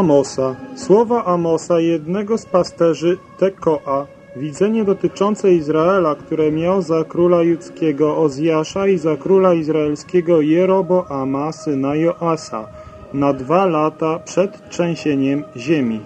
Amosa, słowa Amosa, jednego z pasterzy Tekoa, widzenie dotyczące Izraela, które miał za króla judzkiego Ozjasza i za króla izraelskiego Jeroboama, syna Joasa, na dwa lata przed trzęsieniem ziemi.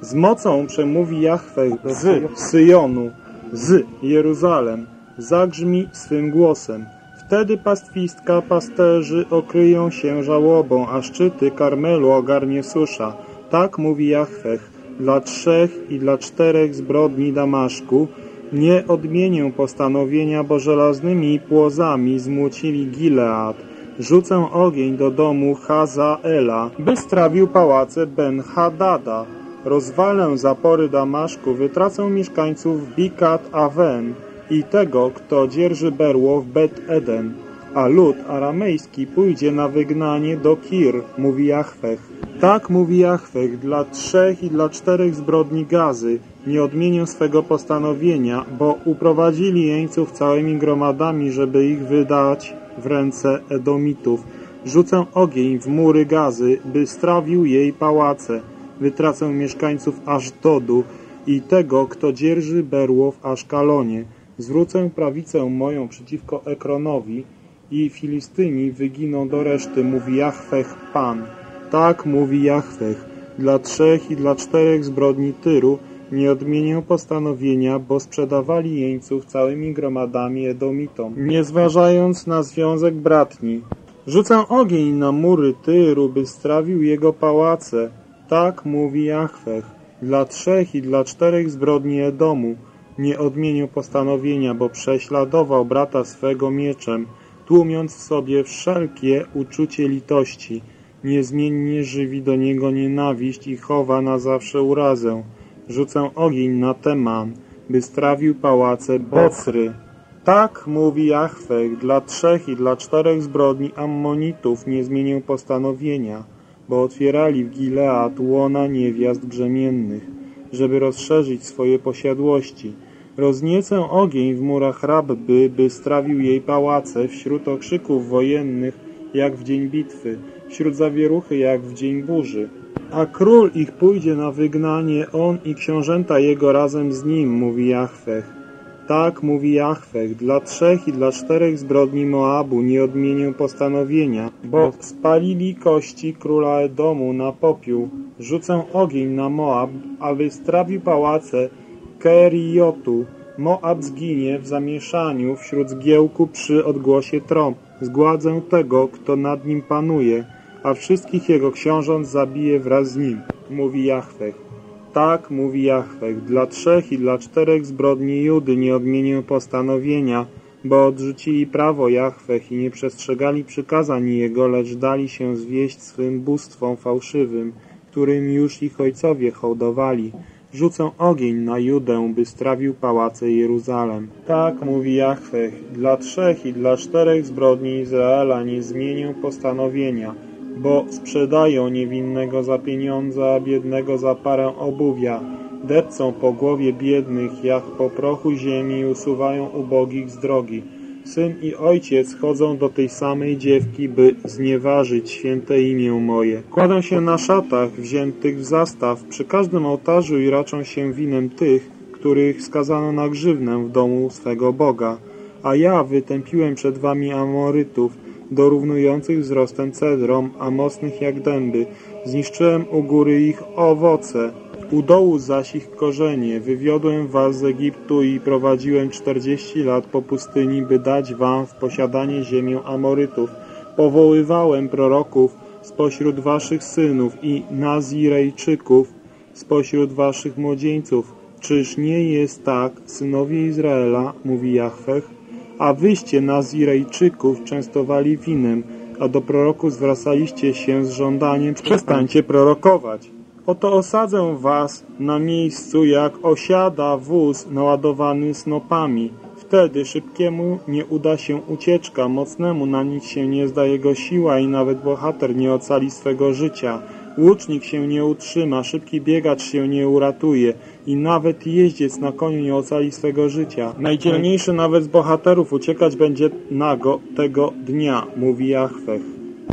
Z mocą przemówi Jahwe z Syjonu, z Jeruzalem, zagrzmi swym głosem. Wtedy pastwistka pasterzy okryją się żałobą, a szczyty Karmelu ogarnie susza. Tak mówi Jachwech, dla trzech i dla czterech zbrodni Damaszku nie odmienię postanowienia, bo żelaznymi płozami zmucili Gilead. Rzucę ogień do domu Hazaela, by strawił pałace Ben-Hadada. Rozwalę zapory Damaszku, wytracę mieszkańców Bikat Awen i tego, kto dzierży berło w Bet-Eden a lud aramejski pójdzie na wygnanie do Kir, mówi Jachwech. Tak mówi Jachwech dla trzech i dla czterech zbrodni gazy. Nie odmienię swego postanowienia, bo uprowadzili jeńców całymi gromadami, żeby ich wydać w ręce Edomitów. Rzucę ogień w mury gazy, by strawił jej pałace. Wytracę mieszkańców Ażdodu i tego, kto dzierży berło w Aszkalonie. Zwrócę prawicę moją przeciwko Ekronowi, i Filistyni wyginą do reszty, mówi Jachwech Pan. Tak mówi Jachwech, dla trzech i dla czterech zbrodni Tyru nie odmienię postanowienia, bo sprzedawali jeńców całymi gromadami Edomitom, nie zważając na związek bratni. Rzucę ogień na mury Tyru, by strawił jego pałace. Tak mówi Jachwech, dla trzech i dla czterech zbrodni Edomu. Nie odmienił postanowienia, bo prześladował brata swego mieczem, tłumiąc w sobie wszelkie uczucie litości, niezmiennie żywi do niego nienawiść i chowa na zawsze urazę. Rzucę ogień na Teman, by strawił pałace Bocry. Tak mówi Jahwe, dla trzech i dla czterech zbrodni Ammonitów nie zmienię postanowienia, bo otwierali w Gilead łona niewiast brzemiennych, żeby rozszerzyć swoje posiadłości – Rozniecę ogień w murach Rabby, by strawił jej pałace, wśród okrzyków wojennych, jak w dzień bitwy, wśród zawieruchy, jak w dzień burzy. A król ich pójdzie na wygnanie, on i książęta jego razem z nim, mówi Jachwech. Tak, mówi Jachwech, dla trzech i dla czterech zbrodni Moabu nie odmienię postanowienia, bo spalili kości króla Edomu na popiół. Rzucę ogień na Moab, aby strawił pałace, Keriotu. Moab zginie w zamieszaniu wśród zgiełku przy odgłosie trąb. Zgładzę tego, kto nad nim panuje, a wszystkich jego książąt zabije wraz z nim, mówi Jachwech. Tak, mówi Jachwech, dla trzech i dla czterech zbrodni Judy nie odmienię postanowienia, bo odrzucili prawo Jachwech i nie przestrzegali przykazań jego, lecz dali się zwieść swym bóstwom fałszywym, którym już ich ojcowie hołdowali. Rzucę ogień na Judę, by strawił pałace Jeruzalem. Tak mówi Jachwech, dla trzech i dla czterech zbrodni Izraela nie zmienię postanowienia, bo sprzedają niewinnego za pieniądze, a biednego za parę obuwia. Depcą po głowie biednych, jak po prochu ziemi usuwają ubogich z drogi. Syn i ojciec chodzą do tej samej dziewki, by znieważyć święte imię moje. Kładą się na szatach wziętych w zastaw przy każdym ołtarzu i raczą się winem tych, których skazano na grzywnę w domu swego Boga. A ja wytępiłem przed wami Amorytów, dorównujących wzrostem cedrom, a mocnych jak dęby. Zniszczyłem u góry ich owoce, u dołu zaś ich korzenie wywiodłem was z Egiptu i prowadziłem czterdzieści lat po pustyni, by dać wam w posiadanie ziemię Amorytów. Powoływałem proroków spośród waszych synów i Nazirejczyków spośród waszych młodzieńców. Czyż nie jest tak, synowie Izraela, mówi Jahwech, a wyście Nazirejczyków częstowali winem, a do proroku zwracaliście się z żądaniem, przestańcie prorokować. Oto osadzę was na miejscu, jak osiada wóz naładowany snopami. Wtedy szybkiemu nie uda się ucieczka, mocnemu na nic się nie zda jego siła i nawet bohater nie ocali swego życia. Łucznik się nie utrzyma, szybki biegacz się nie uratuje i nawet jeździec na koniu nie ocali swego życia. Najdzielniejszy nawet z bohaterów uciekać będzie nago tego dnia, mówi Jachwech.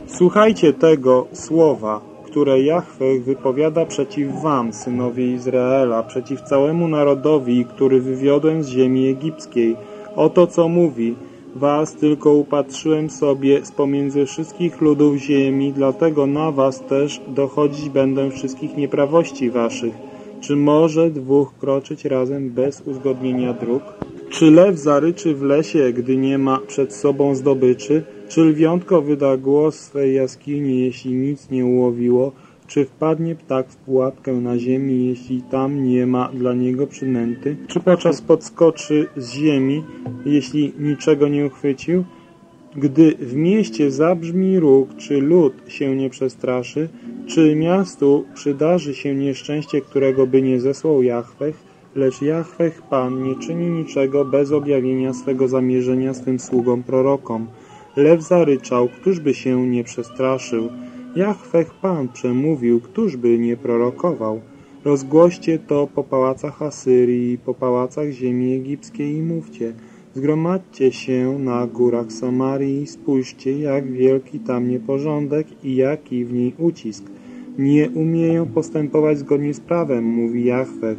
Słuchajcie tego słowa, które Jahwe wypowiada przeciw wam, synowie Izraela, przeciw całemu narodowi, który wywiodłem z ziemi egipskiej. Oto co mówi, was tylko upatrzyłem sobie z pomiędzy wszystkich ludów ziemi, dlatego na was też dochodzić będę wszystkich nieprawości waszych. Czy może dwóch kroczyć razem bez uzgodnienia dróg? Czy lew zaryczy w lesie, gdy nie ma przed sobą zdobyczy? Czylwiątko wyda głos swej jaskini, jeśli nic nie ułowiło, czy wpadnie ptak w pułapkę na ziemi, jeśli tam nie ma dla niego przynęty? Czy podczas podskoczy z ziemi, jeśli niczego nie uchwycił? Gdy w mieście zabrzmi róg, czy lud się nie przestraszy? Czy miastu przydarzy się nieszczęście, którego by nie zesłał Jachwech? Lecz Jachwech Pan nie czyni niczego bez objawienia swego zamierzenia swym sługom prorokom. Lew zaryczał, któżby się nie przestraszył. Jachwech Pan przemówił, któżby nie prorokował. Rozgłoście to po pałacach Asyrii, po pałacach ziemi egipskiej i mówcie. Zgromadźcie się na górach Samarii i spójrzcie, jak wielki tam nieporządek i jaki w niej ucisk. Nie umieją postępować zgodnie z prawem, mówi Jachwech,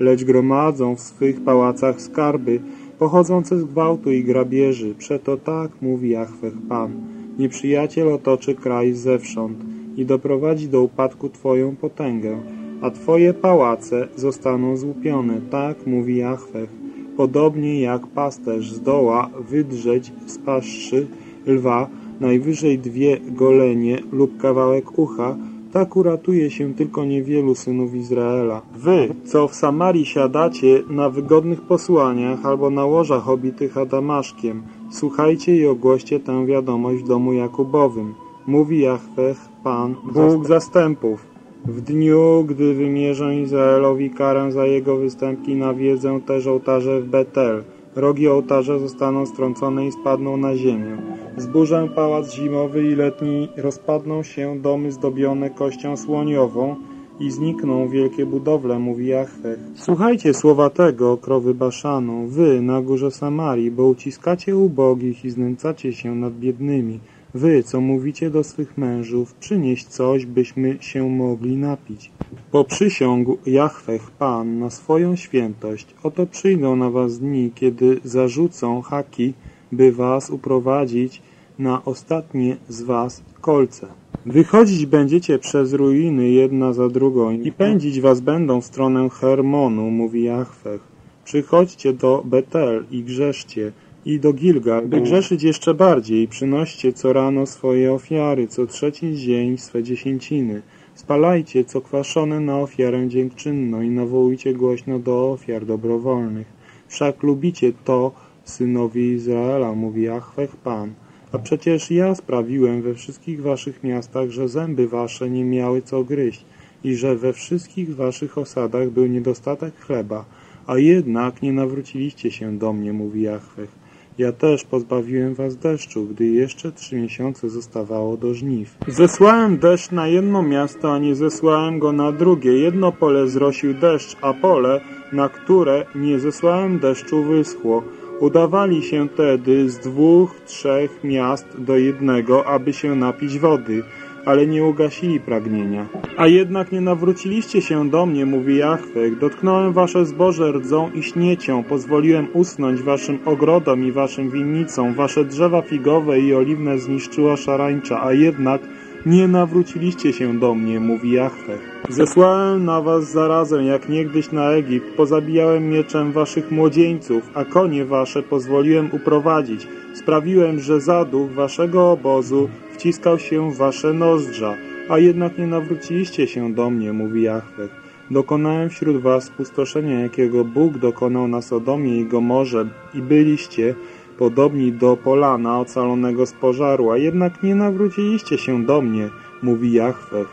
lecz gromadzą w swych pałacach skarby, Pochodzące z gwałtu i grabieży. Przeto tak mówi Jachwech Pan. Nieprzyjaciel otoczy kraj zewsząd i doprowadzi do upadku Twoją potęgę, a Twoje pałace zostaną złupione. Tak mówi Jachwech. Podobnie jak pasterz zdoła wydrzeć z paszczy lwa najwyżej dwie golenie lub kawałek ucha, tak uratuje się tylko niewielu synów Izraela. Wy, co w Samarii siadacie na wygodnych posłaniach albo na łożach obitych Adamaszkiem, słuchajcie i ogłoście tę wiadomość w domu Jakubowym. Mówi Jahweh, Pan, Bóg zastępów. W dniu, gdy wymierzą Izraelowi karę za jego występki, nawiedzę też ołtarze w Betel – Rogi ołtarza zostaną strącone i spadną na ziemię. Zburzę pałac zimowy i letni, rozpadną się domy zdobione kością słoniową i znikną wielkie budowle, mówi Jachwech. Słuchajcie słowa tego, krowy Baszanu, wy na górze Samarii, bo uciskacie ubogich i znęcacie się nad biednymi. Wy, co mówicie do swych mężów, przynieść coś, byśmy się mogli napić. Poprzysiągł Jachwech Pan na swoją świętość. Oto przyjdą na was dni, kiedy zarzucą haki, by was uprowadzić na ostatnie z was kolce. Wychodzić będziecie przez ruiny jedna za drugą i pędzić was będą w stronę Hermonu, mówi Jachwech. Przychodźcie do Betel i grzeszcie, i do Gilgal, by grzeszyć jeszcze bardziej. Przynoście co rano swoje ofiary, co trzeci dzień swe dziesięciny. Spalajcie co kwaszone na ofiarę dziękczynną i nawołujcie głośno do ofiar dobrowolnych. Wszak lubicie to, synowi Izraela, mówi Jachwech Pan. A przecież ja sprawiłem we wszystkich waszych miastach, że zęby wasze nie miały co gryźć i że we wszystkich waszych osadach był niedostatek chleba, a jednak nie nawróciliście się do mnie, mówi Jachwech. Ja też pozbawiłem was deszczu, gdy jeszcze trzy miesiące zostawało do żniw. Zesłałem deszcz na jedno miasto, a nie zesłałem go na drugie. Jedno pole zrosił deszcz, a pole, na które nie zesłałem deszczu, wyschło. Udawali się tedy z dwóch, trzech miast do jednego, aby się napić wody ale nie ugasili pragnienia. A jednak nie nawróciliście się do mnie, mówi Jachwę. Dotknąłem wasze zboże rdzą i śniecią, pozwoliłem usnąć waszym ogrodom i waszym winnicom. Wasze drzewa figowe i oliwne zniszczyła szarańcza, a jednak nie nawróciliście się do mnie, mówi Jachwę. Zesłałem na was zarazem, jak niegdyś na Egipt, pozabijałem mieczem waszych młodzieńców, a konie wasze pozwoliłem uprowadzić. Sprawiłem, że zaduch waszego obozu wciskał się w wasze nozdrza, a jednak nie nawróciliście się do mnie, mówi Jahwe. Dokonałem wśród was pustoszenia, jakiego Bóg dokonał na Sodomie i Gomorze i byliście podobni do polana ocalonego z pożaru, a jednak nie nawróciliście się do mnie, mówi Jahwe.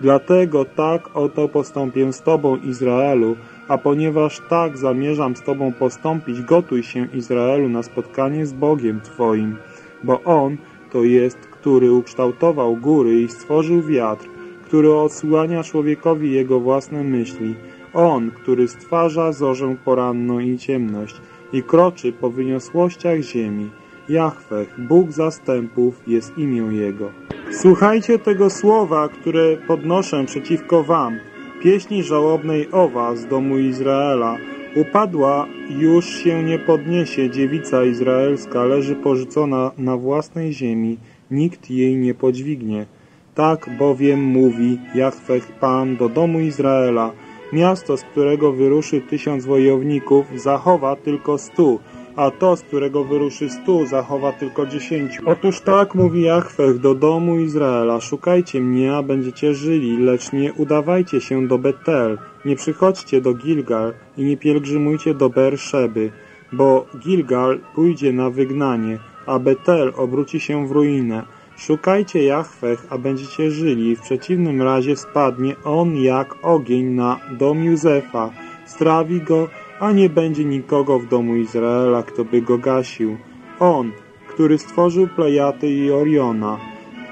Dlatego tak oto postąpię z tobą, Izraelu, a ponieważ tak zamierzam z tobą postąpić, gotuj się, Izraelu, na spotkanie z Bogiem twoim, bo On to jest który ukształtował góry i stworzył wiatr, który odsłania człowiekowi jego własne myśli, on, który stwarza zorzę poranną i ciemność i kroczy po wyniosłościach ziemi. Jachwech, Bóg zastępów, jest imię Jego. Słuchajcie tego słowa, które podnoszę przeciwko wam, pieśni żałobnej Owa z domu Izraela. Upadła, już się nie podniesie, dziewica izraelska leży porzucona na własnej ziemi, nikt jej nie podźwignie. Tak bowiem mówi Jachwech Pan do domu Izraela. Miasto, z którego wyruszy tysiąc wojowników, zachowa tylko stu, a to, z którego wyruszy stu, zachowa tylko dziesięciu. Otóż tak mówi Jachwech do domu Izraela. Szukajcie mnie, a będziecie żyli, lecz nie udawajcie się do Betel. Nie przychodźcie do Gilgal i nie pielgrzymujcie do Berszeby, bo Gilgal pójdzie na wygnanie, a Betel obróci się w ruinę. Szukajcie Jachwech, a będziecie żyli, w przeciwnym razie spadnie on jak ogień na dom Józefa, strawi go, a nie będzie nikogo w domu Izraela, kto by go gasił. On, który stworzył Plejaty i Oriona,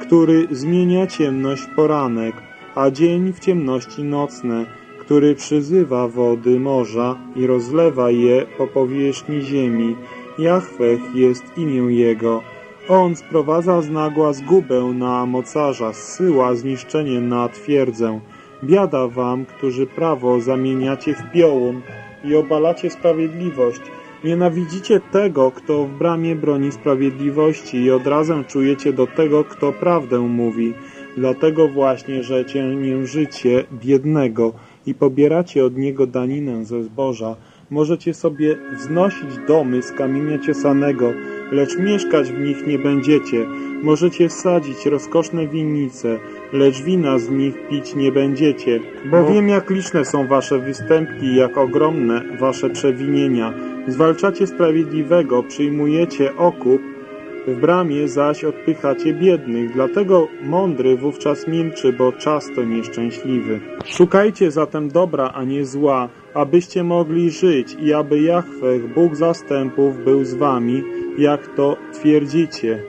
który zmienia ciemność poranek, a dzień w ciemności nocne, który przyzywa wody morza i rozlewa je po powierzchni ziemi, Jachwech jest imię Jego. On sprowadza z nagła zgubę na mocarza, zsyła zniszczenie na twierdzę. Biada wam, którzy prawo zamieniacie w piołun i obalacie sprawiedliwość. Nienawidzicie tego, kto w bramie broni sprawiedliwości i od razem czujecie do tego, kto prawdę mówi. Dlatego właśnie, że cię biednego i pobieracie od niego daninę ze zboża, Możecie sobie wznosić domy z kamienia ciesanego, lecz mieszkać w nich nie będziecie. Możecie sadzić rozkoszne winnice, lecz wina z nich pić nie będziecie. Bo wiem, jak liczne są wasze występki, jak ogromne wasze przewinienia. Zwalczacie sprawiedliwego, przyjmujecie okup, w bramie zaś odpychacie biednych, dlatego mądry wówczas milczy, bo czas to nieszczęśliwy. Szukajcie zatem dobra, a nie zła, abyście mogli żyć i aby Jachwech, Bóg zastępów, był z wami, jak to twierdzicie.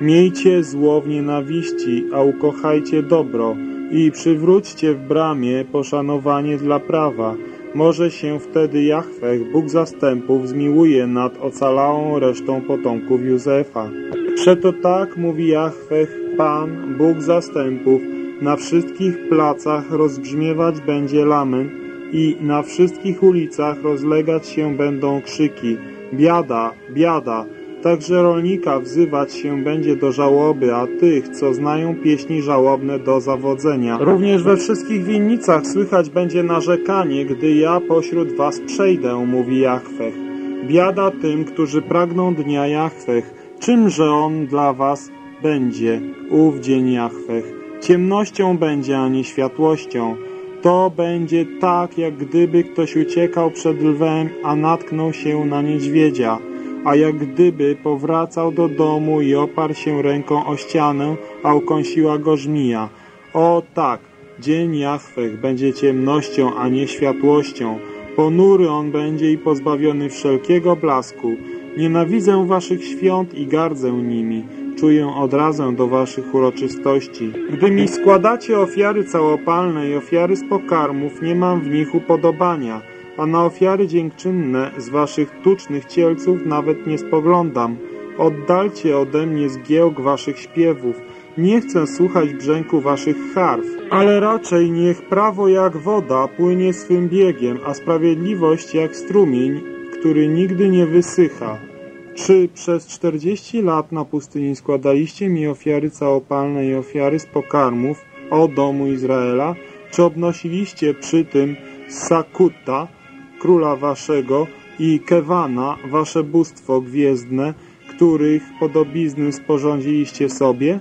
Miejcie zło w nienawiści, a ukochajcie dobro i przywróćcie w bramie poszanowanie dla prawa, może się wtedy Jachwech, Bóg zastępów, zmiłuje nad ocalałą resztą potomków Józefa. Przeto tak mówi Jachwech, Pan, Bóg zastępów, na wszystkich placach rozbrzmiewać będzie lament i na wszystkich ulicach rozlegać się będą krzyki. Biada, biada, Także rolnika wzywać się będzie do żałoby, a tych, co znają pieśni żałobne do zawodzenia. Również we wszystkich winnicach słychać będzie narzekanie, gdy ja pośród was przejdę, mówi Jachwech. Biada tym, którzy pragną dnia Jachwech. Czymże on dla was będzie, ów dzień Jachwech? Ciemnością będzie, a nie światłością. To będzie tak, jak gdyby ktoś uciekał przed lwem, a natknął się na niedźwiedzia a jak gdyby powracał do domu i oparł się ręką o ścianę, a ukąsiła go żmija. O tak, dzień Jachwech będzie ciemnością, a nie światłością. Ponury on będzie i pozbawiony wszelkiego blasku. Nienawidzę waszych świąt i gardzę nimi. Czuję odrazę do waszych uroczystości. Gdy mi składacie ofiary całopalne i ofiary z pokarmów, nie mam w nich upodobania a na ofiary dziękczynne z waszych tucznych cielców nawet nie spoglądam. Oddalcie ode mnie zgiełk waszych śpiewów, nie chcę słuchać brzęku waszych harf, ale raczej niech prawo jak woda płynie swym biegiem, a sprawiedliwość jak strumień, który nigdy nie wysycha. Czy przez czterdzieści lat na pustyni składaliście mi ofiary całopalne i ofiary z pokarmów, o domu Izraela? Czy obnosiliście przy tym sakuta, króla waszego i Kewana, wasze bóstwo gwiezdne, których podobizny sporządziliście sobie?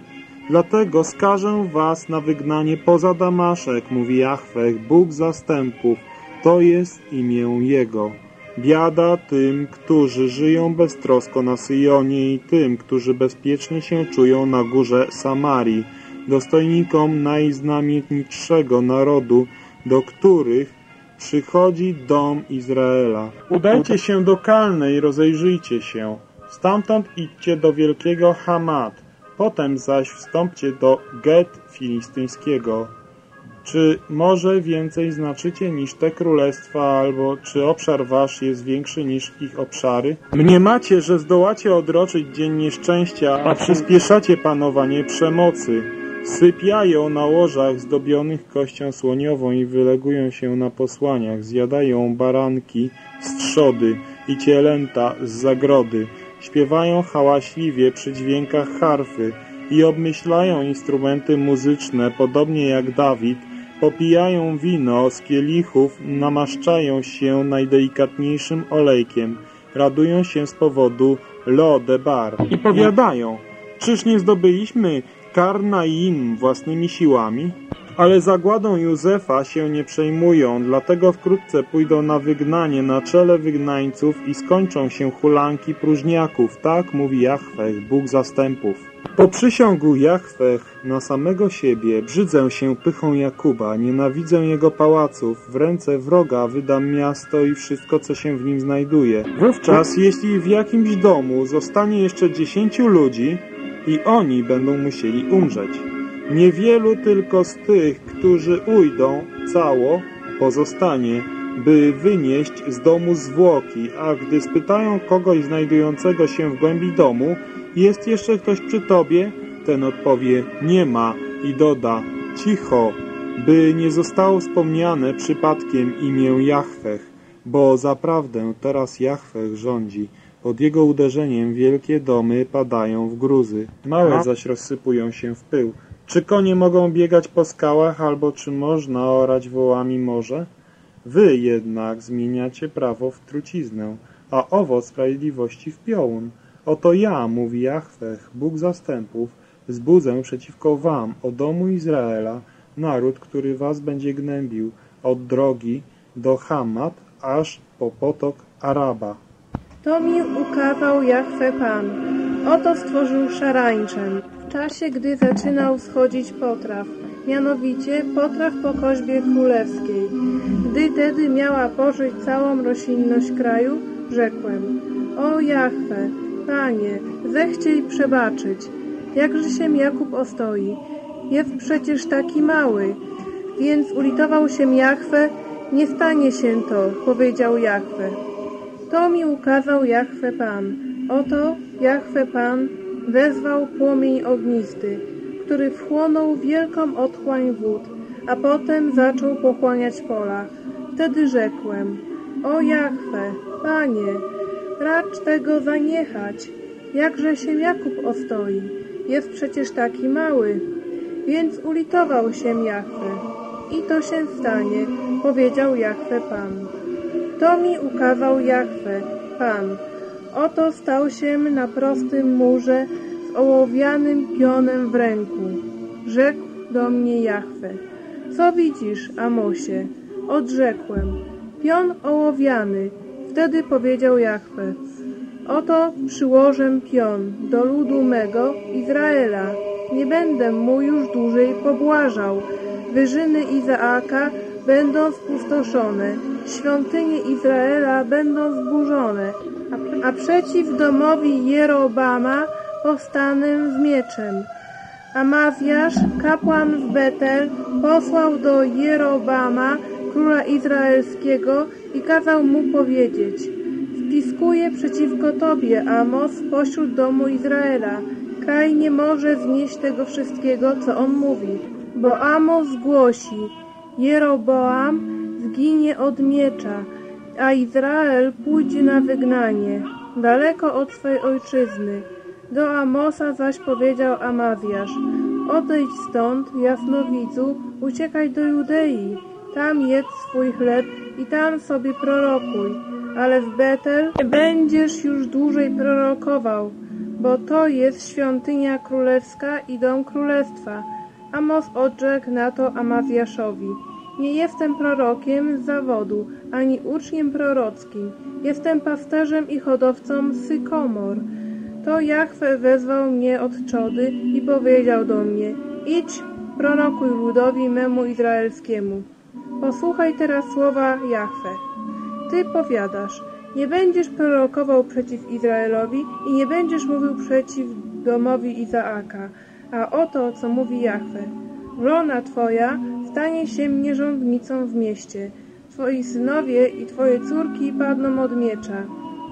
Dlatego skażę was na wygnanie poza Damaszek, mówi Jahwech, Bóg zastępów, to jest imię Jego. Biada tym, którzy żyją beztrosko na Syjonie i tym, którzy bezpiecznie się czują na górze Samarii, dostojnikom najznamienitszego narodu, do których Przychodzi dom Izraela. Udajcie się do Kalnej, rozejrzyjcie się. Stamtąd idźcie do wielkiego Hamat. Potem zaś wstąpcie do Get filistyńskiego. Czy może więcej znaczycie niż te królestwa, albo czy obszar wasz jest większy niż ich obszary? Mniemacie, że zdołacie odroczyć dzień nieszczęścia, a przyspieszacie panowanie przemocy. Sypiają na łożach zdobionych kością słoniową i wylegują się na posłaniach. Zjadają baranki z trzody i cielęta z zagrody. Śpiewają hałaśliwie przy dźwiękach harfy i obmyślają instrumenty muzyczne, podobnie jak Dawid, popijają wino z kielichów, namaszczają się najdelikatniejszym olejkiem, radują się z powodu lo de bar i powiadają, czyż nie zdobyliśmy Karnaim własnymi siłami, ale zagładą Józefa się nie przejmują, dlatego wkrótce pójdą na wygnanie na czele wygnańców i skończą się hulanki próżniaków, tak mówi Jahwe, Bóg zastępów. Po przysiągu Jachwech na samego siebie brzydzę się pychą Jakuba, nienawidzę jego pałaców, w ręce wroga wydam miasto i wszystko, co się w nim znajduje. Wówczas, jeśli w jakimś domu zostanie jeszcze dziesięciu ludzi i oni będą musieli umrzeć. Niewielu tylko z tych, którzy ujdą cało, pozostanie, by wynieść z domu zwłoki, a gdy spytają kogoś znajdującego się w głębi domu, jest jeszcze ktoś przy tobie? Ten odpowie nie ma i doda cicho, by nie zostało wspomniane przypadkiem imię Jachwech, bo zaprawdę teraz Jachwech rządzi. Pod jego uderzeniem wielkie domy padają w gruzy, małe zaś rozsypują się w pył. Czy konie mogą biegać po skałach, albo czy można orać wołami morze? Wy jednak zmieniacie prawo w truciznę, a owo sprawiedliwości w piołun. Oto ja, mówi Jachwech, Bóg zastępów, zbudzę przeciwko wam, o domu Izraela, naród, który was będzie gnębił, od drogi do Hamat, aż po potok Araba. To mi ukazał Jachwe Pan. Oto stworzył szarańczę, w czasie, gdy zaczynał schodzić potraw, mianowicie potraw po koźbie królewskiej. Gdy tedy miała pożyć całą roślinność kraju, rzekłem, o Jachwe, Panie, zechcie i przebaczyć. Jakże się Jakub ostoi? Jest przecież taki mały. Więc ulitował się Jachwę, nie stanie się to, powiedział Jachwę. To mi ukazał Jachwę Pan. Oto Jachwę Pan wezwał płomień ognisty, który wchłonął wielką otchłań wód, a potem zaczął pochłaniać pola. Wtedy rzekłem, o Jachwę, Panie, Racz tego zaniechać. Jakże się Jakub ostoi? Jest przecież taki mały. Więc ulitował się Jachwę. I to się stanie, powiedział Jachwę Pan. To mi ukazał Jachwę, Pan. Oto stał się na prostym murze z ołowianym pionem w ręku. Rzekł do mnie Jachwę. Co widzisz, Amosie? Odrzekłem. Pion ołowiany, Wtedy powiedział Jachwę, Oto przyłożę pion do ludu mego Izraela. Nie będę mu już dłużej pobłażał. Wyżyny Izaaka będą spustoszone, świątynie Izraela będą zburzone, a przeciw domowi Jerobama powstanę z mieczem. Amazjasz, kapłan w Betel, posłał do Jerobama, króla izraelskiego, i kazał mu powiedzieć Spiskuje przeciwko Tobie, Amos, pośród domu Izraela. Kaj nie może znieść tego wszystkiego, co on mówi. Bo Amos głosi, Jeroboam zginie od miecza, a Izrael pójdzie na wygnanie, daleko od swej ojczyzny. Do Amosa zaś powiedział Amazjasz, odejdź stąd, jasnowidzu, uciekaj do Judei, tam jedz swój chleb i tam sobie prorokuj, ale w Betel nie będziesz już dłużej prorokował, bo to jest świątynia królewska i dom królestwa. Amos odrzekł na to Amazjaszowi. Nie jestem prorokiem z zawodu, ani uczniem prorockim. Jestem pasterzem i hodowcą sykomor. To Jachwe wezwał mnie od czody i powiedział do mnie, idź, prorokuj ludowi memu izraelskiemu. Posłuchaj teraz słowa Jahwe. Ty powiadasz, nie będziesz prorokował przeciw Izraelowi i nie będziesz mówił przeciw domowi Izaaka. A oto, co mówi Jahwe. Rona twoja stanie się nierządnicą w mieście. Twoi synowie i twoje córki padną od miecza.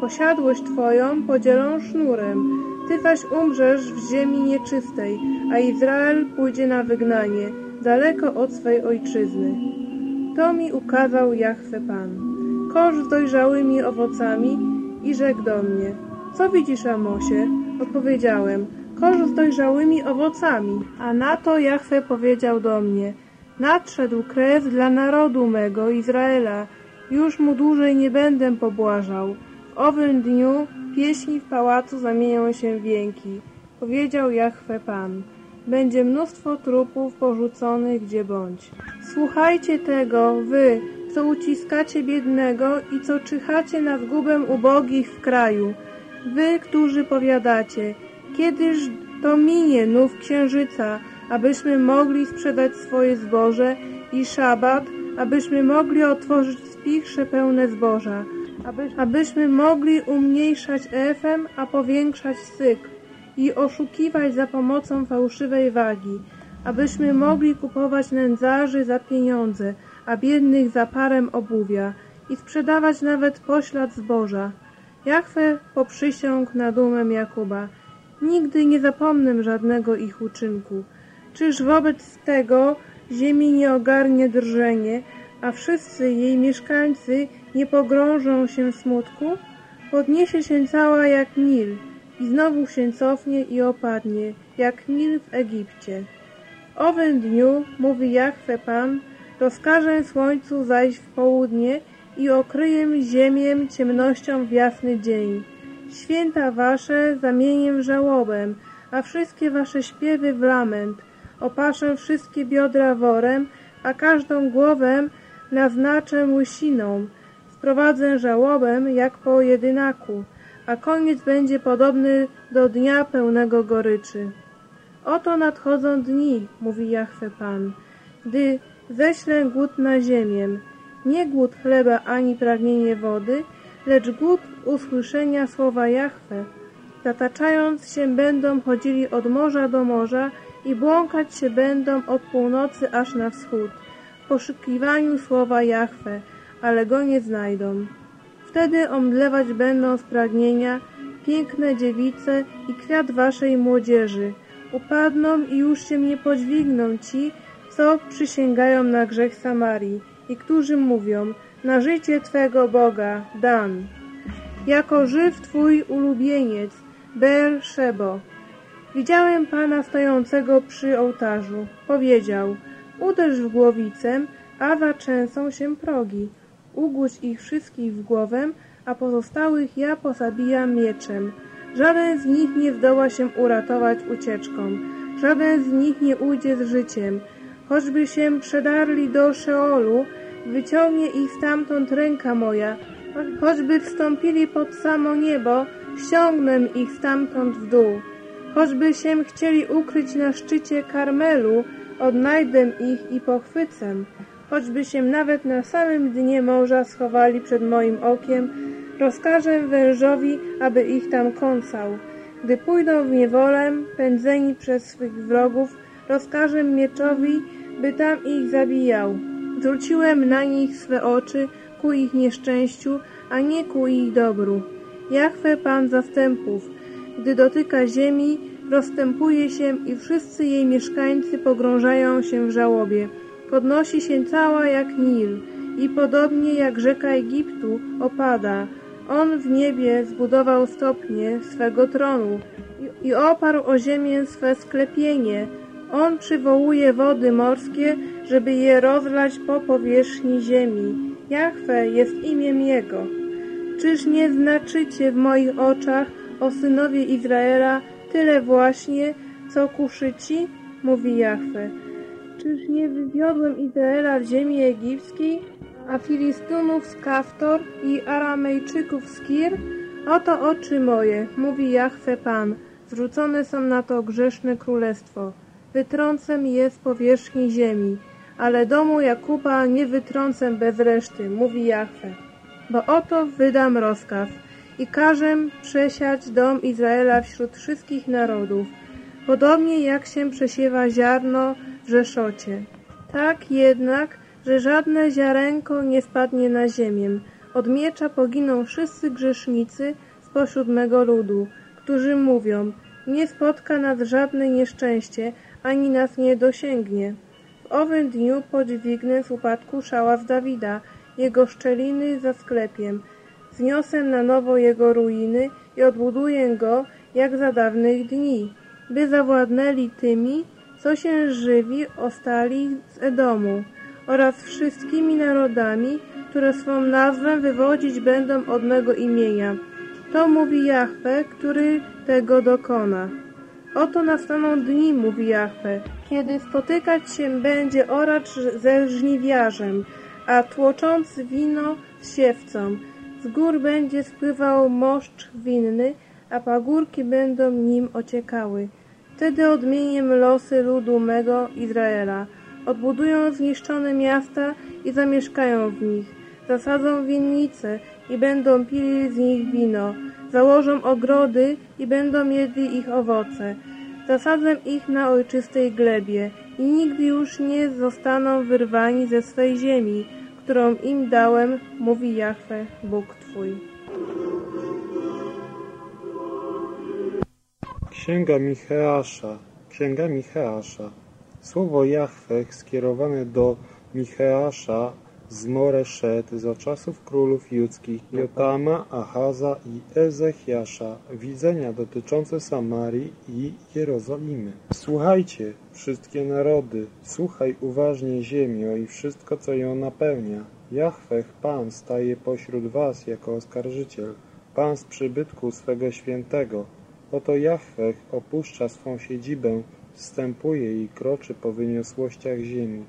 Posiadłość twoją podzielą sznurem. Ty zaś umrzesz w ziemi nieczystej, a Izrael pójdzie na wygnanie, daleko od swej ojczyzny. To mi ukazał Jachwę Pan, kosz z dojrzałymi owocami i rzekł do mnie, co widzisz Amosie? Odpowiedziałem, kosz z dojrzałymi owocami. A na to Jachwę powiedział do mnie, nadszedł kres dla narodu mego Izraela, już mu dłużej nie będę pobłażał. W owym dniu pieśni w pałacu zamienią się w jęki, powiedział Jachwę Pan. Będzie mnóstwo trupów porzuconych gdzie bądź. Słuchajcie tego, wy, co uciskacie biednego i co czyhacie na zgubę ubogich w kraju. Wy, którzy powiadacie, kiedyż to minie nów księżyca, abyśmy mogli sprzedać swoje zboże i szabat, abyśmy mogli otworzyć spichrze pełne zboża, abyśmy mogli umniejszać efem, a powiększać syk i oszukiwać za pomocą fałszywej wagi, abyśmy mogli kupować nędzarzy za pieniądze, a biednych za parę obuwia i sprzedawać nawet poślad zboża. Jachwę poprzysiąg na dumę Jakuba. Nigdy nie zapomnę żadnego ich uczynku. Czyż wobec tego ziemi nie ogarnie drżenie, a wszyscy jej mieszkańcy nie pogrążą się w smutku? Podniesie się cała jak Nil, i znowu się cofnie i opadnie, jak Nil w Egipcie. Owym dniu, mówi Jachwe Pan, rozkażę słońcu zajść w południe i okryję ziemię ciemnością w jasny dzień. Święta wasze zamienię żałobem, a wszystkie wasze śpiewy w lament. Opaszę wszystkie biodra worem, a każdą głowę naznaczę łysiną. Sprowadzę żałobem jak po jedynaku a koniec będzie podobny do dnia pełnego goryczy. Oto nadchodzą dni, mówi Jahwe Pan, gdy ześlę głód na ziemię, nie głód chleba ani pragnienie wody, lecz głód usłyszenia słowa Jahwe. Zataczając się będą chodzili od morza do morza i błąkać się będą od północy aż na wschód, w poszukiwaniu słowa Jahwe, ale go nie znajdą. Wtedy omdlewać będą z pragnienia piękne dziewice i kwiat waszej młodzieży. Upadną i już się nie podźwigną ci, co przysięgają na grzech Samarii i którzy mówią, na życie Twego Boga, Dan. Jako żyw Twój ulubieniec, Ber Szebo. Widziałem Pana stojącego przy ołtarzu. Powiedział, uderz w głowicę, a zaczęsą się progi. Ugłuś ich wszystkich w głowę, a pozostałych ja pozabijam mieczem. Żaden z nich nie zdoła się uratować ucieczką. Żaden z nich nie ujdzie z życiem. Choćby się przedarli do Szeolu, wyciągnie ich stamtąd ręka moja. Choćby wstąpili pod samo niebo, ściągnę ich stamtąd w dół. Choćby się chcieli ukryć na szczycie Karmelu, odnajdę ich i pochwycę choćby się nawet na samym dnie morza schowali przed moim okiem, rozkażę wężowi, aby ich tam kąsał. Gdy pójdą w niewolę, pędzeni przez swych wrogów, rozkażę mieczowi, by tam ich zabijał. Zwróciłem na nich swe oczy ku ich nieszczęściu, a nie ku ich dobru. Jachwę Pan zastępów, gdy dotyka ziemi, rozstępuje się i wszyscy jej mieszkańcy pogrążają się w żałobie podnosi się cała jak Nil i podobnie jak rzeka Egiptu opada. On w niebie zbudował stopnie swego tronu i oparł o ziemię swe sklepienie. On przywołuje wody morskie, żeby je rozlać po powierzchni ziemi. Jachwe jest imieniem Jego. Czyż nie znaczycie w moich oczach, o synowie Izraela, tyle właśnie, co kuszyci? Mówi Jachwe. Czyż nie wywiodłem Izraela z ziemi egipskiej, a Filistunów z Kaftor i Aramejczyków z Kir? Oto oczy moje, mówi Jahwe Pan, zwrócone są na to grzeszne królestwo. Wytrącę je z powierzchni ziemi, ale domu Jakuba nie wytrącę bez reszty, mówi Jahwe. Bo oto wydam rozkaz i każę przesiać dom Izraela wśród wszystkich narodów, podobnie jak się przesiewa ziarno Rzeszocie. Tak jednak, że żadne ziarenko nie spadnie na ziemię. Od miecza poginą wszyscy grzesznicy spośród mego ludu, którzy mówią, nie spotka nas żadne nieszczęście, ani nas nie dosięgnie. W owym dniu podźwignę z upadku szałas Dawida, jego szczeliny za sklepiem. Zniosę na nowo jego ruiny i odbuduję go jak za dawnych dni, by zawładnęli tymi, co się żywi ostali z Edomu oraz wszystkimi narodami, które swą nazwę wywodzić będą od mego imienia. To mówi Jahwe, który tego dokona. Oto nastaną dni, mówi Jahwe, kiedy spotykać się będzie oracz ze żniwiarzem, a tłocząc wino z siewcą. Z gór będzie spływał moszcz winny, a pagórki będą nim ociekały. Wtedy odmienię losy ludu mego Izraela. Odbudują zniszczone miasta i zamieszkają w nich. Zasadzą winnice i będą pili z nich wino. Założą ogrody i będą jedli ich owoce. Zasadzę ich na ojczystej glebie i nigdy już nie zostaną wyrwani ze swej ziemi, którą im dałem, mówi Jahwe, Bóg Twój. Księga Micheasza, Księga Micheasza. Słowo Jahwe skierowane do Micheasza z Moreszet za czasów królów judzkich Jotama, Ahaza i Ezechiasza, widzenia dotyczące Samarii i Jerozolimy. Słuchajcie, wszystkie narody, słuchaj uważnie ziemio i wszystko, co ją napełnia. Jahwech Pan staje pośród was jako oskarżyciel, Pan z przybytku swego świętego, Oto Jahweh opuszcza swą siedzibę, wstępuje i kroczy po wyniosłościach ziemi.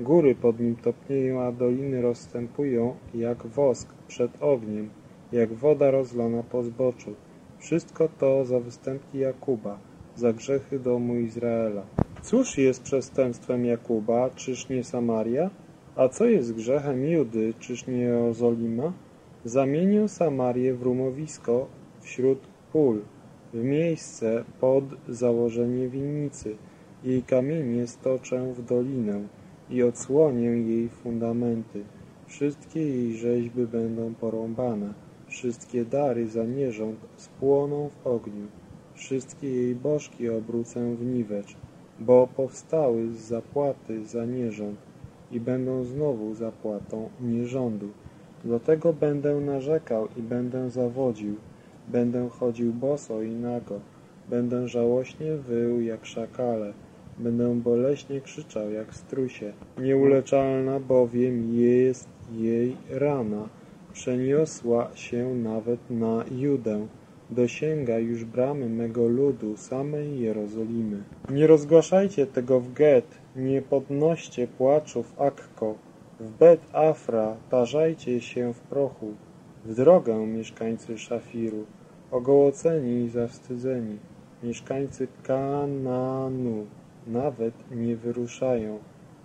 Góry pod nim topnieją, a doliny rozstępują jak wosk przed ogniem, jak woda rozlana po zboczu. Wszystko to za występki Jakuba, za grzechy domu Izraela. Cóż jest przestępstwem Jakuba, czyż nie Samaria? A co jest grzechem Judy, czyż nie Jerozolima? Zamienił Samarię w rumowisko wśród pól w miejsce pod założenie winnicy. Jej kamienie stoczę w dolinę i odsłonię jej fundamenty. Wszystkie jej rzeźby będą porąbane, wszystkie dary za nierząd spłoną w ogniu, wszystkie jej bożki obrócę w niwecz, bo powstały z zapłaty za nierząd i będą znowu zapłatą nierządu. Dlatego będę narzekał i będę zawodził, Będę chodził boso i nago, będę żałośnie wył jak szakale, będę boleśnie krzyczał jak strusie. Nieuleczalna bowiem jest jej rana, przeniosła się nawet na Judę, dosięga już bramy mego ludu, samej Jerozolimy. Nie rozgłaszajcie tego w Get, nie podnoście płaczu w Akko, w Bet Afra tarzajcie się w prochu, w drogę mieszkańcy Szafiru, ogołoceni i zawstydzeni, mieszkańcy Kananu nawet nie wyruszają.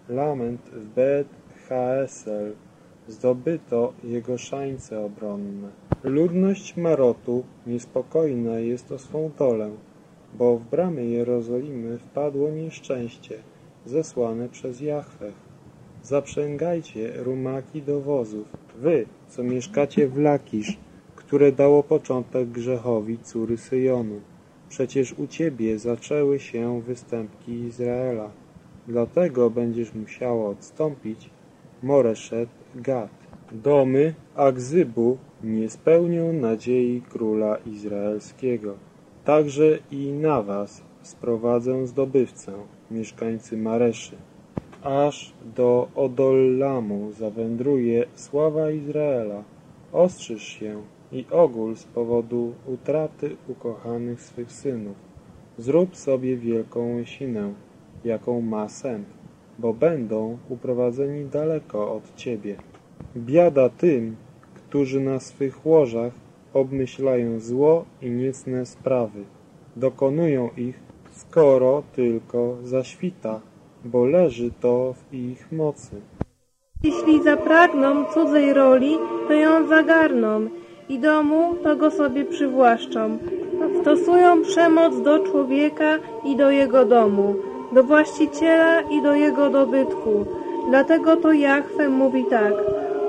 Lament w Bet Haesel zdobyto jego szańce obronne. Ludność Marotu niespokojna jest o swą dolę, bo w bramy Jerozolimy wpadło nieszczęście zesłane przez Jachwech. Zaprzęgajcie rumaki do wozów, wy, co mieszkacie w Lakisz, które dało początek grzechowi córy Syjonu. Przecież u ciebie zaczęły się występki Izraela. Dlatego będziesz musiała odstąpić Moreszet Gad. Domy Akzybu nie spełnią nadziei króla izraelskiego. Także i na was sprowadzę zdobywcę, mieszkańcy Mareszy aż do Odollamu zawędruje sława Izraela. Ostrzyż się i ogól z powodu utraty ukochanych swych synów. Zrób sobie wielką łysinę, jaką ma sęp, bo będą uprowadzeni daleko od Ciebie. Biada tym, którzy na swych łożach obmyślają zło i niecne sprawy. Dokonują ich, skoro tylko zaświta bo leży to w ich mocy. Jeśli zapragną cudzej roli, to ją zagarną i domu, to go sobie przywłaszczą. Stosują przemoc do człowieka i do jego domu, do właściciela i do jego dobytku. Dlatego to Jachwę mówi tak.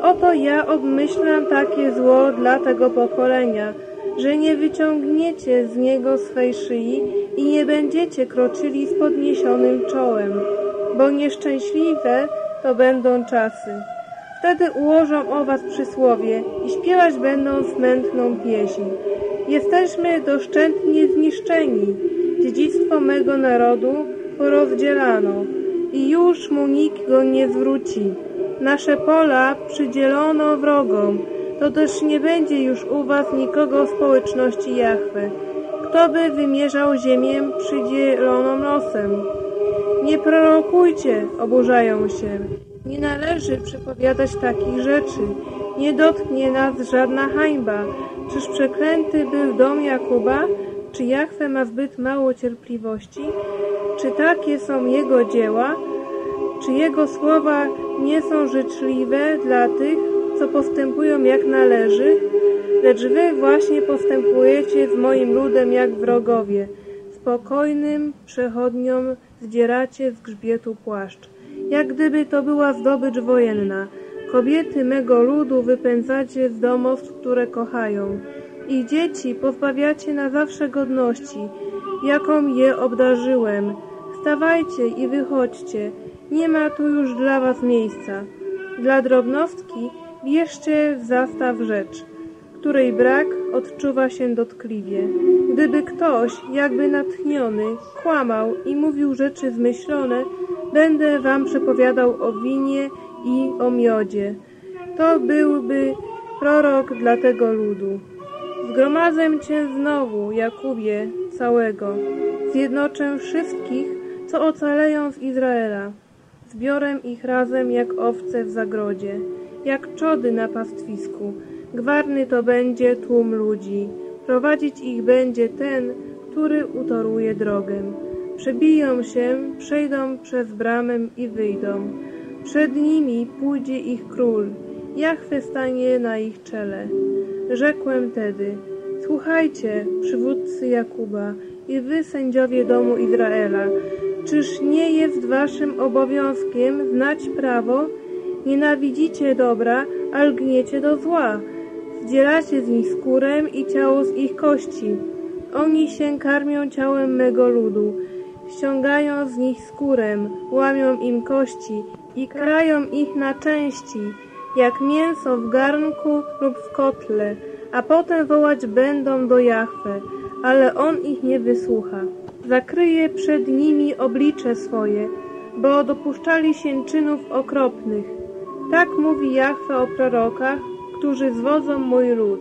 Oto ja obmyślam takie zło dla tego pokolenia, że nie wyciągniecie z niego swej szyi i nie będziecie kroczyli z podniesionym czołem bo nieszczęśliwe to będą czasy. Wtedy ułożą o was przysłowie i śpiewać będą smętną pieśń. Jesteśmy doszczętnie zniszczeni, dziedzictwo mego narodu porozdzielano i już mu nikt go nie zwróci. Nasze pola przydzielono wrogom, to też nie będzie już u was nikogo w społeczności Jahwe. Kto by wymierzał ziemię przydzieloną losem? Nie prorokujcie, oburzają się. Nie należy przepowiadać takich rzeczy. Nie dotknie nas żadna hańba. Czyż przeklęty był dom Jakuba? Czy Jachwę ma zbyt mało cierpliwości? Czy takie są jego dzieła? Czy jego słowa nie są życzliwe dla tych, co postępują jak należy? Lecz wy właśnie postępujecie z moim ludem jak wrogowie, spokojnym przechodniom zdzieracie z grzbietu płaszcz. Jak gdyby to była zdobycz wojenna. Kobiety mego ludu wypędzacie z domostw, które kochają. i dzieci pozbawiacie na zawsze godności, jaką je obdarzyłem. Wstawajcie i wychodźcie, nie ma tu już dla was miejsca. Dla drobnostki bierzcie w zastaw rzecz której brak odczuwa się dotkliwie. Gdyby ktoś, jakby natchniony, kłamał i mówił rzeczy zmyślone, będę wam przepowiadał o winie i o miodzie. To byłby prorok dla tego ludu. Zgromadzę cię znowu, Jakubie, całego. Zjednoczę wszystkich, co ocaleją z Izraela. Zbiorę ich razem jak owce w zagrodzie, jak czody na pastwisku. Gwarny to będzie tłum ludzi. Prowadzić ich będzie ten, który utoruje drogę. Przebiją się, przejdą przez bramę i wyjdą. Przed nimi pójdzie ich król. Jachwę stanie na ich czele. Rzekłem tedy, słuchajcie, przywódcy Jakuba i wy sędziowie domu Izraela, czyż nie jest waszym obowiązkiem znać prawo? Nienawidzicie dobra, a lgniecie do zła. Zdzielacie z nich skórę i ciało z ich kości. Oni się karmią ciałem mego ludu, ściągają z nich skórę, łamią im kości i krają ich na części, jak mięso w garnku lub w kotle, a potem wołać będą do Jahwe, ale On ich nie wysłucha. Zakryje przed nimi oblicze swoje, bo dopuszczali się czynów okropnych. Tak mówi Jahwe o prorokach, którzy zwodzą mój lud,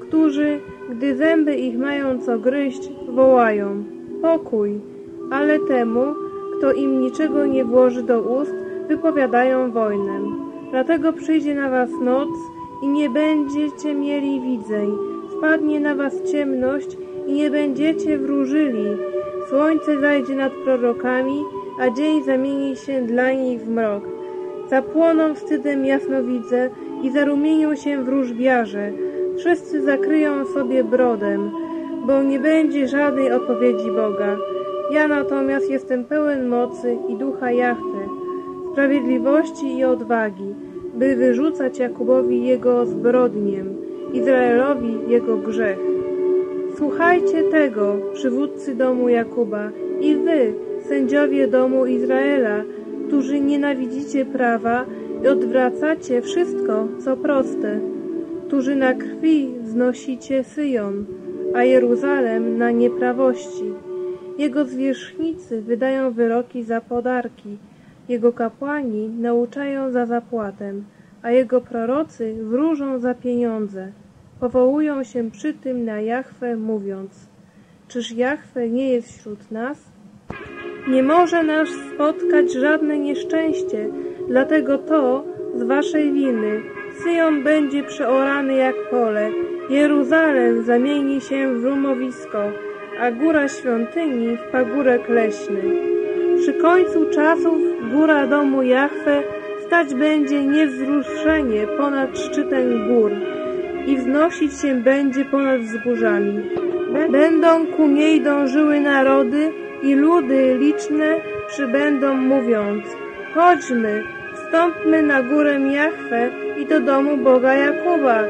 którzy, gdy zęby ich mają co gryźć, wołają pokój, ale temu, kto im niczego nie włoży do ust, wypowiadają wojnę. Dlatego przyjdzie na was noc i nie będziecie mieli widzeń, spadnie na was ciemność i nie będziecie wróżyli. Słońce zajdzie nad prorokami, a dzień zamieni się dla nich w mrok. Zapłoną wstydem jasnowidze i zarumienią się wróżbiarze. Wszyscy zakryją sobie brodem, bo nie będzie żadnej odpowiedzi Boga. Ja natomiast jestem pełen mocy i ducha Jahwe, sprawiedliwości i odwagi, by wyrzucać Jakubowi jego zbrodnię, Izraelowi jego grzech. Słuchajcie tego, przywódcy domu Jakuba, i wy, sędziowie domu Izraela, którzy nienawidzicie prawa i odwracacie wszystko, co proste, którzy na krwi znosicie Syjon, a Jeruzalem na nieprawości. Jego zwierzchnicy wydają wyroki za podarki, jego kapłani nauczają za zapłatę, a jego prorocy wróżą za pieniądze. Powołują się przy tym na Jachwę, mówiąc: Czyż Jachwę nie jest wśród nas? Nie może nas spotkać żadne nieszczęście, dlatego to z waszej winy. Syjon będzie przeorany jak pole, Jeruzalem zamieni się w rumowisko, a góra świątyni w pagórek leśny. Przy końcu czasów góra domu Jahwe stać będzie niewzruszenie ponad szczytem gór i wznosić się będzie ponad wzgórzami. Będą ku niej dążyły narody, i ludy liczne przybędą mówiąc Chodźmy, wstąpmy na górę Jachwę i do domu Boga Jakuba.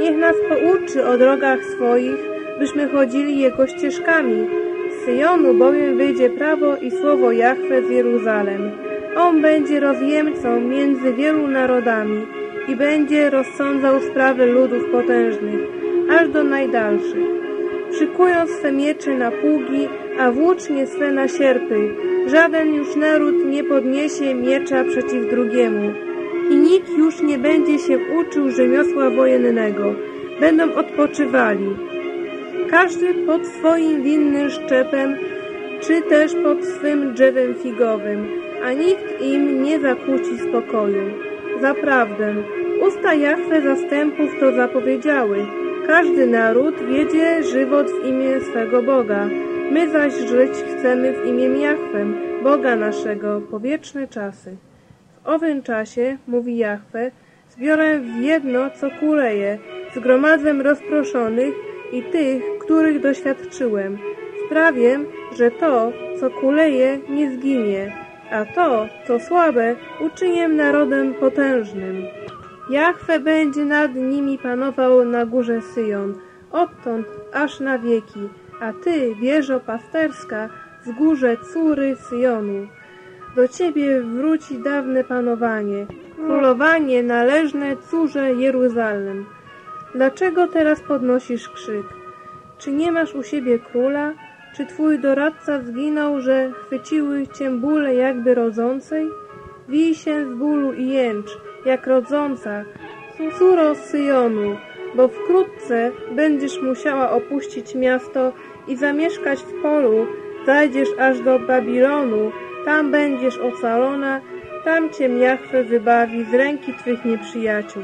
Niech nas pouczy o drogach swoich, byśmy chodzili Jego ścieżkami. Z Syjonu bowiem wyjdzie prawo i słowo Jachwę z Jeruzalem. On będzie rozjemcą między wielu narodami i będzie rozsądzał sprawy ludów potężnych, aż do najdalszych szykując swe mieczy na pługi, a włócznie swe na sierpy. Żaden już naród nie podniesie miecza przeciw drugiemu. I nikt już nie będzie się uczył rzemiosła wojennego. Będą odpoczywali. Każdy pod swoim winnym szczepem, czy też pod swym drzewem figowym, a nikt im nie zakłóci spokoju. Zaprawdę, usta Jachwę zastępów to zapowiedziały, każdy naród wiedzie żywot w imię swego Boga. My zaś żyć chcemy w imię Jachwem, Boga naszego, powieczne czasy. W owym czasie, mówi Jachwę, zbiorę w jedno, co kuleje, zgromadzę rozproszonych i tych, których doświadczyłem. Sprawię, że to, co kuleje, nie zginie, a to, co słabe, uczynię narodem potężnym. Jachwę będzie nad nimi panował na górze Syjon, odtąd aż na wieki, a ty, wieżo pasterska, z górze córy Syjonu. Do ciebie wróci dawne panowanie, królowanie należne córze Jeruzalem. Dlaczego teraz podnosisz krzyk? Czy nie masz u siebie króla? Czy twój doradca zginął, że chwyciły cię bóle jakby rodzącej? Wij się z bólu i jęcz, jak rodząca, córo z Syjonu, bo wkrótce będziesz musiała opuścić miasto i zamieszkać w polu, zajdziesz aż do Babilonu, tam będziesz ocalona, tam cię Jachwę wybawi z ręki twych nieprzyjaciół.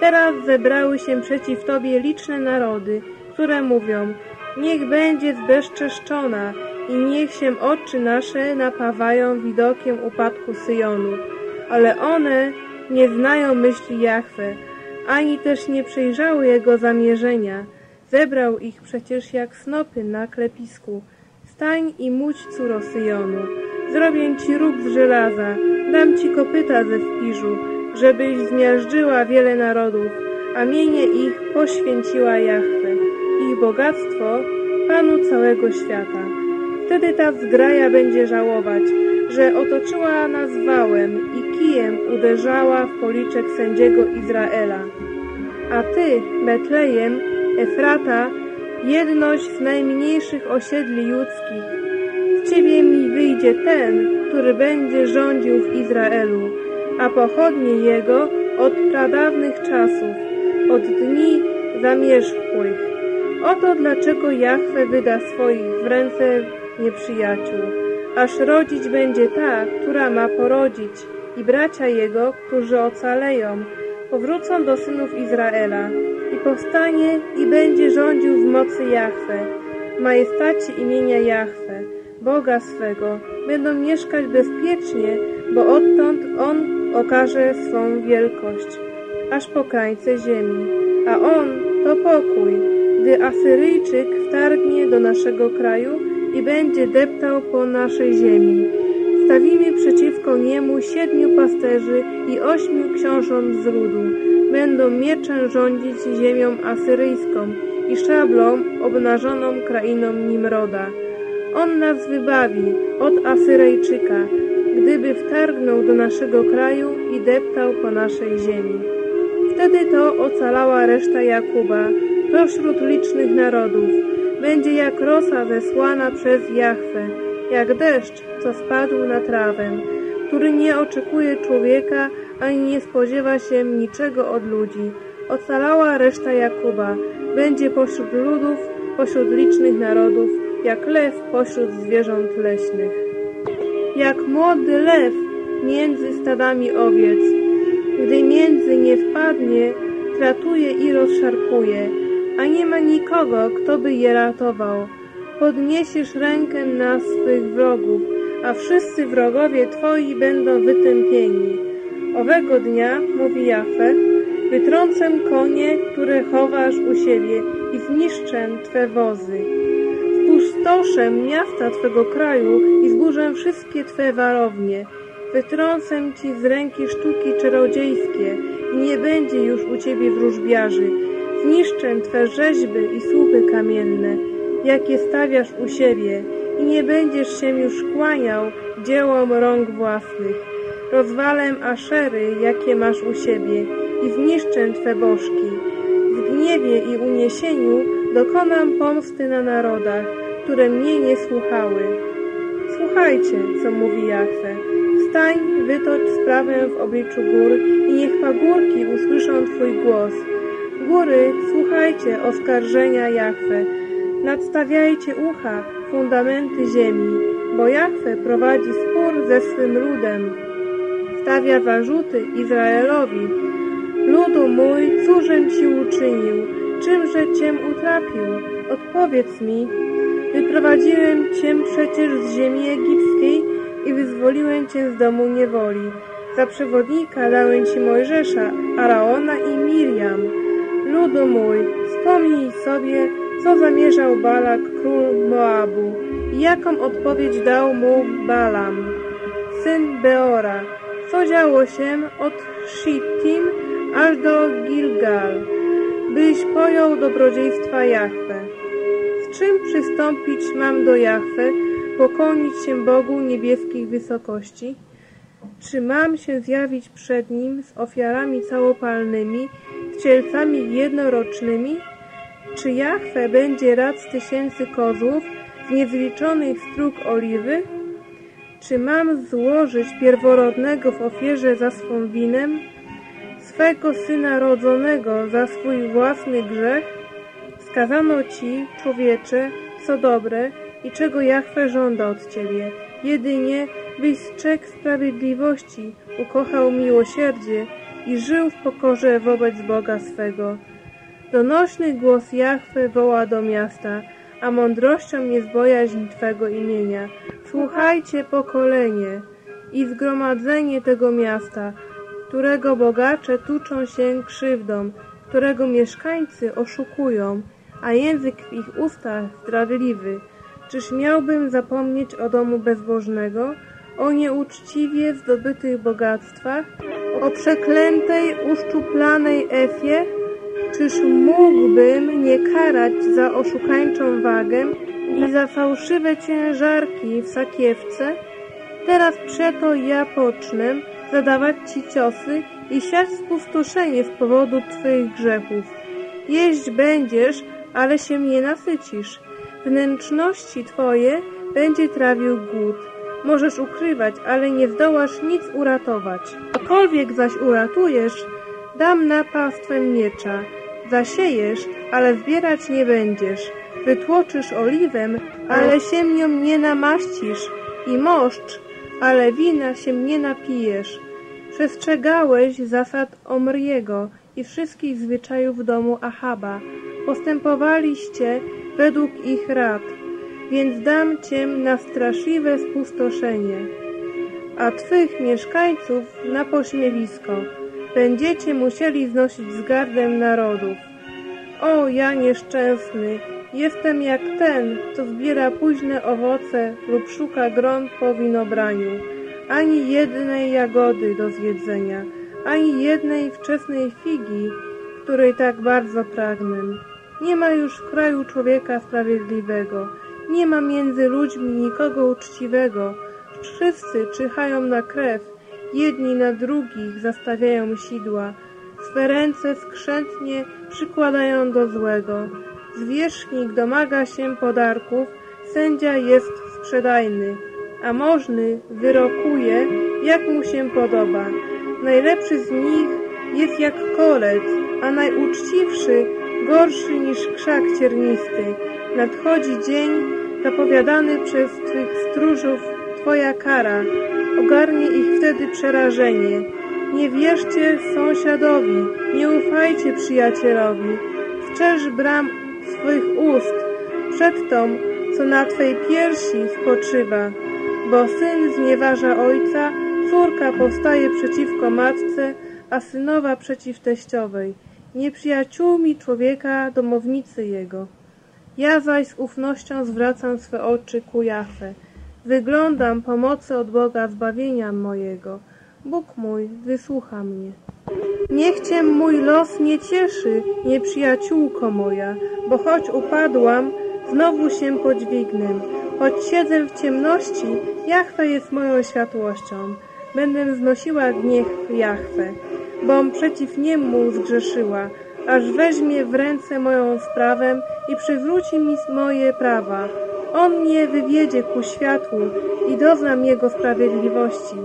Teraz zebrały się przeciw tobie liczne narody, które mówią, niech będzie zbezczeszczona i niech się oczy nasze napawają widokiem upadku Syjonu. Ale one nie znają myśli Jachwy, ani też nie przyjrzały jego zamierzenia. Zebrał ich przecież jak snopy na klepisku. Stań i muć, córo Syjonu. Zrobię ci róg z żelaza, dam ci kopyta ze wpiżu, żebyś zmiażdżyła wiele narodów, a mienie ich poświęciła Jachwę, ich bogactwo Panu całego świata. Wtedy ta wzgraja będzie żałować, że otoczyła nas wałem i kijem uderzała w policzek sędziego Izraela. A ty, Betlejem, Efrata, jedność z najmniejszych osiedli judzkich, z ciebie mi wyjdzie ten, który będzie rządził w Izraelu, a pochodnie jego od pradawnych czasów, od dni zamierzchłych. Oto dlaczego Jahwe wyda swoich w ręce nieprzyjaciół aż rodzić będzie ta, która ma porodzić, i bracia jego, którzy ocaleją, powrócą do synów Izraela. I powstanie i będzie rządził w mocy Jahwe, w majestacie imienia Jahwe, Boga swego. Będą mieszkać bezpiecznie, bo odtąd On okaże swą wielkość, aż po krańce ziemi. A On to pokój, gdy Asyryjczyk wtargnie do naszego kraju, i będzie deptał po naszej ziemi. Stawimy przeciwko niemu siedmiu pasterzy i ośmiu książąt z ludu. Będą mieczem rządzić ziemią asyryjską i szablą obnażoną krainą Nimroda. On nas wybawi od Asyryjczyka, gdyby wtargnął do naszego kraju i deptał po naszej ziemi. Wtedy to ocalała reszta Jakuba, pośród licznych narodów, będzie jak rosa wysłana przez Jahwe, jak deszcz, co spadł na trawę, który nie oczekuje człowieka, ani nie spodziewa się niczego od ludzi. Ocalała reszta Jakuba, będzie pośród ludów, pośród licznych narodów, jak lew pośród zwierząt leśnych. Jak młody lew między stadami owiec, gdy między nie wpadnie, tratuje i rozszarpuje, a nie ma nikogo, kto by je ratował. Podniesiesz rękę na swych wrogów, a wszyscy wrogowie Twoi będą wytępieni. Owego dnia, mówi Jafet, wytrącę konie, które chowasz u siebie i zniszczę Twe wozy. Pustoszę miasta Twego kraju i zburzę wszystkie Twe warownie. Wytrącę Ci z ręki sztuki czarodziejskie i nie będzie już u Ciebie wróżbiarzy, Zniszczę Twe rzeźby i słupy kamienne, jakie stawiasz u siebie i nie będziesz się już kłaniał dziełom rąk własnych. Rozwalę aszery, jakie masz u siebie i zniszczę Twe bożki. W gniewie i uniesieniu dokonam pomsty na narodach, które mnie nie słuchały. Słuchajcie, co mówi Jachwę. Wstań, wytocz sprawę w obliczu gór i niech pagórki usłyszą Twój głos – góry słuchajcie oskarżenia Jachwy. Nadstawiajcie ucha, fundamenty ziemi, bo Jachwę prowadzi spór ze swym ludem. Stawia zarzuty Izraelowi. Ludu mój, cóżem ci uczynił? Czymże cię utrapił? Odpowiedz mi. Wyprowadziłem cię przecież z ziemi egipskiej i wyzwoliłem cię z domu niewoli. Za przewodnika dałem ci Mojżesza, Araona i Miriam. Ludu mój, wspomnij sobie, co zamierzał Balak, król Moabu i jaką odpowiedź dał mu Balam, syn Beora. Co działo się od Shittim aż do Gilgal, byś pojął dobrodziejstwa Jahwe. Z czym przystąpić mam do Jahwe, pokłonić się Bogu niebieskich wysokości? Czy mam się zjawić przed nim z ofiarami całopalnymi, z cielcami jednorocznymi? Czy Jachwę będzie rad z tysięcy kozłów, z niezliczonych strug oliwy? Czy mam złożyć pierworodnego w ofierze za swą winem, swego syna rodzonego za swój własny grzech? Skazano ci, człowiecze, co dobre, i czego Jachwę żąda od Ciebie. Jedynie, byś strzegł sprawiedliwości, ukochał miłosierdzie i żył w pokorze wobec Boga swego. Donośny głos Jachwy woła do miasta, a mądrością jest bojaźń Twego imienia. Słuchajcie pokolenie i zgromadzenie tego miasta, którego bogacze tuczą się krzywdą, którego mieszkańcy oszukują, a język w ich ustach zdradliwy. Czyż miałbym zapomnieć o domu bezbożnego, o nieuczciwie zdobytych bogactwach, o przeklętej, uszczuplanej Efie? Czyż mógłbym nie karać za oszukańczą wagę i za fałszywe ciężarki w sakiewce? Teraz przeto ja pocznę zadawać Ci ciosy i siać spustoszenie z powodu Twych grzechów. Jeść będziesz, ale się nie nasycisz wnętrzności Twoje będzie trawił głód. Możesz ukrywać, ale nie zdołasz nic uratować. Cokolwiek zaś uratujesz, dam na pastwę miecza. Zasiejesz, ale zbierać nie będziesz. Wytłoczysz oliwem, ale siemnią nie namaścisz. I moszcz, ale wina się nie napijesz. Przestrzegałeś zasad Omriego i wszystkich zwyczajów domu Ahaba. Postępowaliście według ich rad, więc dam ciem na straszliwe spustoszenie, a twych mieszkańców na pośmiewisko. Będziecie musieli znosić z gardem narodów. O, ja nieszczęsny, jestem jak ten, co zbiera późne owoce lub szuka gron po winobraniu. Ani jednej jagody do zjedzenia, ani jednej wczesnej figi, której tak bardzo pragnę. Nie ma już w kraju człowieka sprawiedliwego, nie ma między ludźmi nikogo uczciwego. Wszyscy czyhają na krew, jedni na drugich zastawiają sidła, swe ręce skrzętnie przykładają do złego. Zwierzchnik domaga się podarków, sędzia jest sprzedajny, a możny wyrokuje, jak mu się podoba. Najlepszy z nich jest jak kolec, a najuczciwszy gorszy niż krzak ciernisty. Nadchodzi dzień zapowiadany przez Twych stróżów, Twoja kara. Ogarnie ich wtedy przerażenie. Nie wierzcie sąsiadowi, nie ufajcie przyjacielowi. Strzeż bram swych ust przed tą, co na Twej piersi spoczywa. Bo syn znieważa ojca, córka powstaje przeciwko matce, a synowa przeciw teściowej nieprzyjaciółmi człowieka, domownicy jego. Ja zaś z ufnością zwracam swe oczy ku Jafę. Wyglądam pomocy od Boga zbawienia mojego. Bóg mój, wysłucha mnie. Niech cię mój los nie cieszy, nieprzyjaciółko moja, bo choć upadłam, znowu się podźwignę. Choć siedzę w ciemności, Jachwę jest moją światłością. Będę znosiła gniew Jachwę bom przeciw niemu zgrzeszyła, aż weźmie w ręce moją sprawę i przywróci mi moje prawa. On mnie wywiedzie ku światłu i doznam jego sprawiedliwości.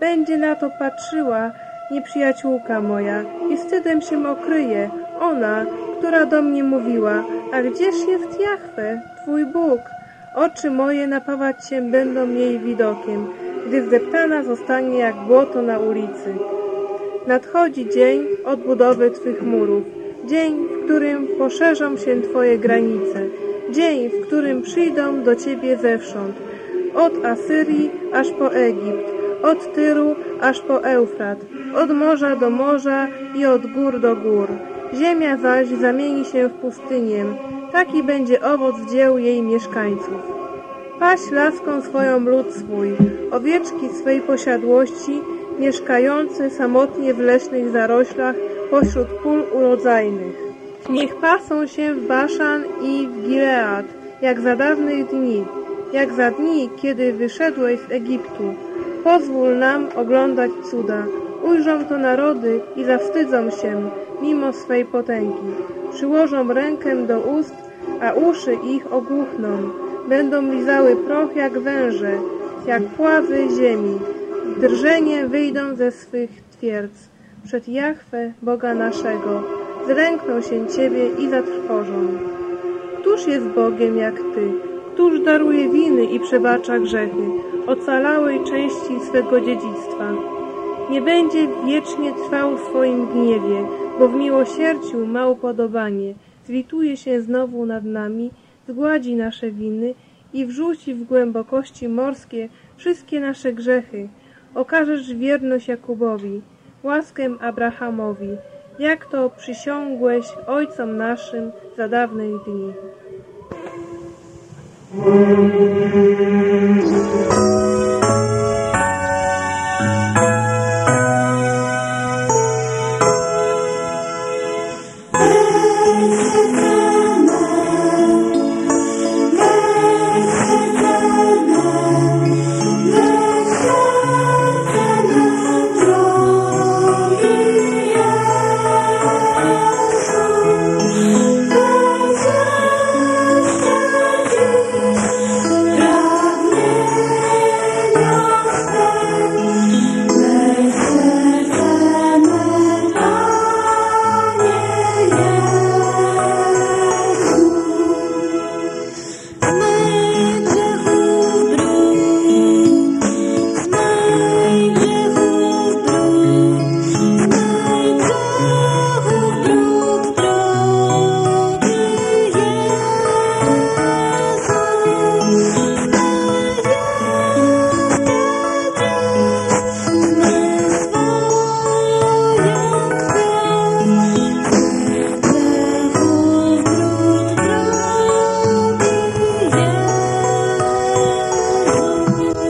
Będzie na to patrzyła nieprzyjaciółka moja i wstydem się okryje ona, która do mnie mówiła, a gdzież jest Jahwe, Twój Bóg? Oczy moje napawać się będą jej widokiem, gdy zdeptana zostanie jak błoto na ulicy. Nadchodzi dzień odbudowy Twych murów, dzień, w którym poszerzą się Twoje granice, dzień, w którym przyjdą do Ciebie zewsząd, od Asyrii aż po Egipt, od Tyru aż po Eufrat, od morza do morza i od gór do gór. Ziemia zaś zamieni się w pustynię, taki będzie owoc dzieł jej mieszkańców. Paś laską swoją lud swój, owieczki swej posiadłości mieszkający samotnie w leśnych zaroślach pośród pól urodzajnych. Niech pasą się w Baszan i w Gilead, jak za dawnych dni, jak za dni, kiedy wyszedłeś z Egiptu. Pozwól nam oglądać cuda. Ujrzą to narody i zawstydzą się, mimo swej potęgi. Przyłożą rękę do ust, a uszy ich ogłuchną. Będą lizały proch jak węże, jak pławy ziemi drżenie wyjdą ze swych twierdz przed Jachwę, Boga naszego, zlękną się Ciebie i zatrwożą. Któż jest Bogiem jak Ty? Któż daruje winy i przebacza grzechy, ocalałej części swego dziedzictwa? Nie będzie wiecznie trwał w swoim gniewie, bo w miłosierciu ma upodobanie, zlituje się znowu nad nami, zgładzi nasze winy i wrzuci w głębokości morskie wszystkie nasze grzechy, okażesz wierność Jakubowi, łaskę Abrahamowi, jak to przysiągłeś ojcom naszym za dawnych dni.